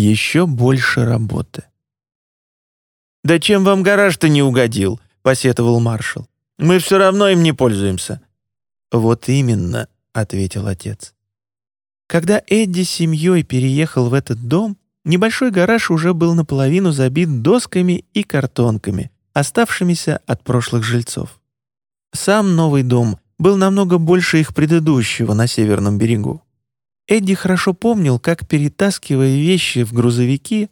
еще больше работы. «Да чем вам гараж-то не угодил?» — посетовал маршал. «Мы все равно им не пользуемся». «Вот именно», — ответил отец. Когда Эдди с семьей переехал в этот дом, небольшой гараж уже был наполовину забит досками и картонками, оставшимися от прошлых жильцов. Сам новый дом был намного больше их предыдущего на северном берегу. Эдди хорошо помнил, как, перетаскивая вещи в грузовики,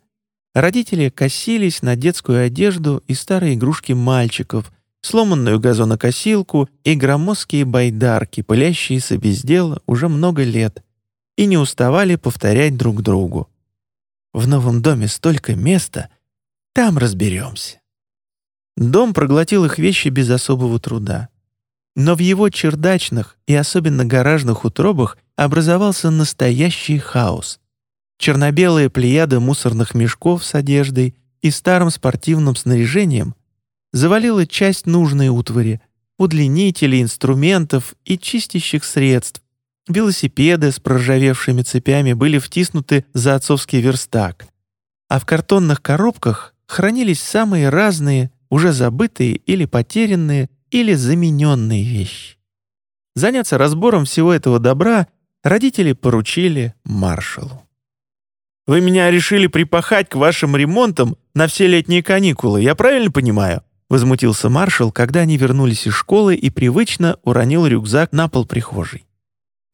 родители косились на детскую одежду и старые игрушки мальчиков, сломанную газонокосилку и громоздкие байдарки, пылящиеся без дела уже много лет, и не уставали повторять друг другу. «В новом доме столько места, там разберемся». Дом проглотил их вещи без особого труда. Но в его чердачных и особенно гаражных утробах образовался настоящий хаос. Черно-белая плеяда мусорных мешков с одеждой и старым спортивным снаряжением завалила часть нужной утвари, удлинителей, инструментов и чистящих средств. Велосипеды с проржавевшими цепями были втиснуты за отцовский верстак, а в картонных коробках хранились самые разные, уже забытые или потерянные, или замененные вещи. Заняться разбором всего этого добра родители поручили маршалу. «Вы меня решили припахать к вашим ремонтам на все летние каникулы, я правильно понимаю?» Возмутился маршал, когда они вернулись из школы и привычно уронил рюкзак на пол прихожей.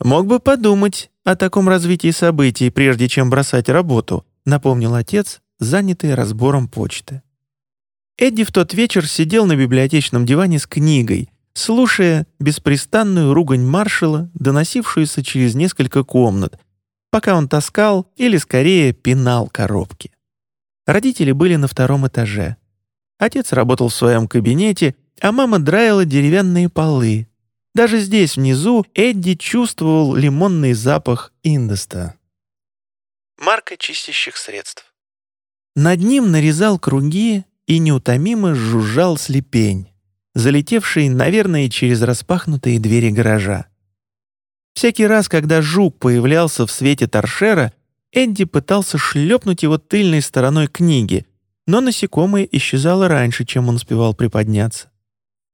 «Мог бы подумать о таком развитии событий, прежде чем бросать работу», напомнил отец, занятый разбором почты. Эдди в тот вечер сидел на библиотечном диване с книгой, слушая беспрестанную ругань маршала, доносившуюся через несколько комнат, пока он таскал или, скорее, пинал коробки. Родители были на втором этаже. Отец работал в своем кабинете, а мама драила деревянные полы. Даже здесь, внизу, Эдди чувствовал лимонный запах индоста. Марка чистящих средств. Над ним нарезал круги и неутомимо жужжал слепень, залетевший, наверное, через распахнутые двери гаража. Всякий раз, когда жук появлялся в свете торшера, Энди пытался шлепнуть его тыльной стороной книги, но насекомое исчезало раньше, чем он успевал приподняться.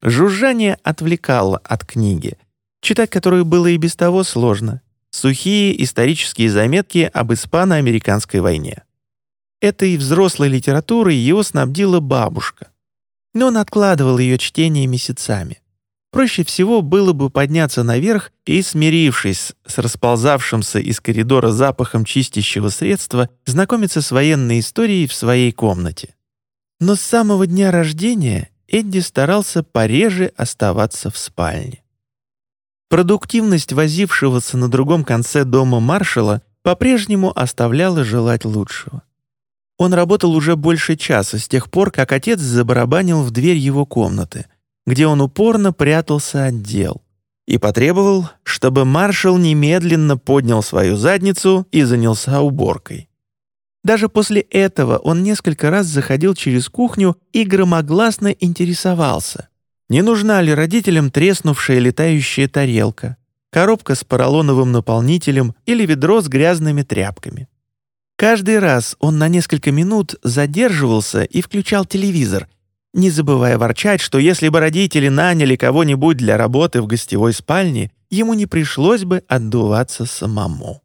Жужжание отвлекало от книги, читать которую было и без того сложно. Сухие исторические заметки об испано-американской войне. Этой взрослой литературой его снабдила бабушка. Но он откладывал ее чтение месяцами. Проще всего было бы подняться наверх и, смирившись с расползавшимся из коридора запахом чистящего средства, знакомиться с военной историей в своей комнате. Но с самого дня рождения Эдди старался пореже оставаться в спальне. Продуктивность возившегося на другом конце дома маршала по-прежнему оставляла желать лучшего. Он работал уже больше часа с тех пор, как отец забарабанил в дверь его комнаты, где он упорно прятался от дел, и потребовал, чтобы маршал немедленно поднял свою задницу и занялся уборкой. Даже после этого он несколько раз заходил через кухню и громогласно интересовался, не нужна ли родителям треснувшая летающая тарелка, коробка с поролоновым наполнителем или ведро с грязными тряпками. Каждый раз он на несколько минут задерживался и включал телевизор, не забывая ворчать, что если бы родители наняли кого-нибудь для работы в гостевой спальне, ему не пришлось бы отдуваться самому.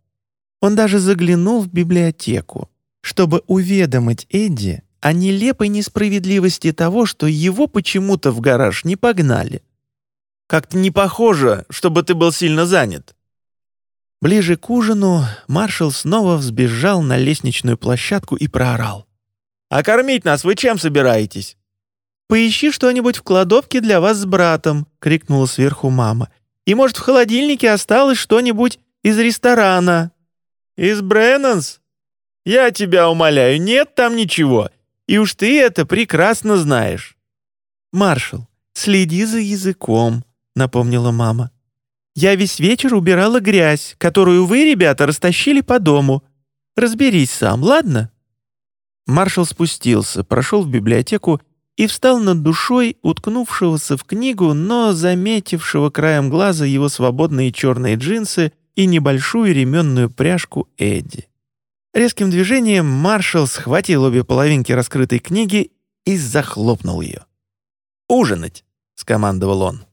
Он даже заглянул в библиотеку, чтобы уведомить Эдди о нелепой несправедливости того, что его почему-то в гараж не погнали. «Как-то не похоже, чтобы ты был сильно занят», Ближе к ужину маршал снова взбежал на лестничную площадку и проорал. «А кормить нас вы чем собираетесь?» «Поищи что-нибудь в кладовке для вас с братом», — крикнула сверху мама. «И, может, в холодильнике осталось что-нибудь из ресторана?» «Из Бреннанс? Я тебя умоляю, нет там ничего. И уж ты это прекрасно знаешь». «Маршал, следи за языком», — напомнила мама. Я весь вечер убирала грязь, которую вы, ребята, растащили по дому. Разберись сам, ладно?» Маршал спустился, прошел в библиотеку и встал над душой уткнувшегося в книгу, но заметившего краем глаза его свободные черные джинсы и небольшую ременную пряжку Эдди. Резким движением маршал схватил обе половинки раскрытой книги и захлопнул ее. «Ужинать!» — скомандовал он.